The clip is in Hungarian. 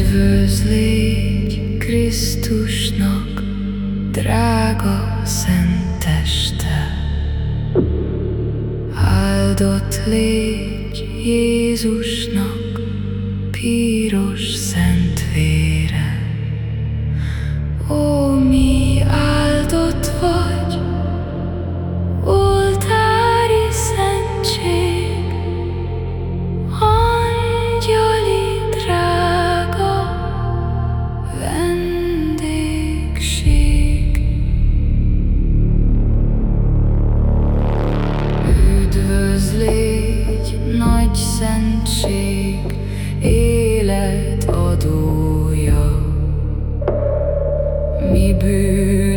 Üdvöz Krisztusnak, drága szent. Áldott légy Jézusnak, piros szent egység élet adója. Mi bűn